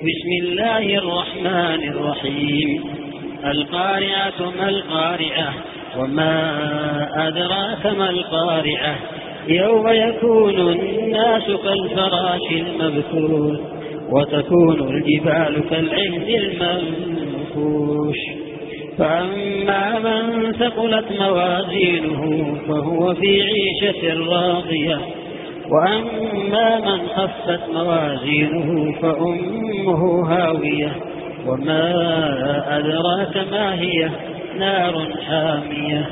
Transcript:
بسم الله الرحمن الرحيم. القارعة ما القارعة وما أدراك ما القارعة؟ يوم يكون الناس كالفراش المبثوث وتكون الجبال كالعهد المنفوش. فأما من ثقلت موازينه فهو في عيشة راضية. وأما من خفت موازينه فأمه هاوية وما أدراك ما هي نار حامية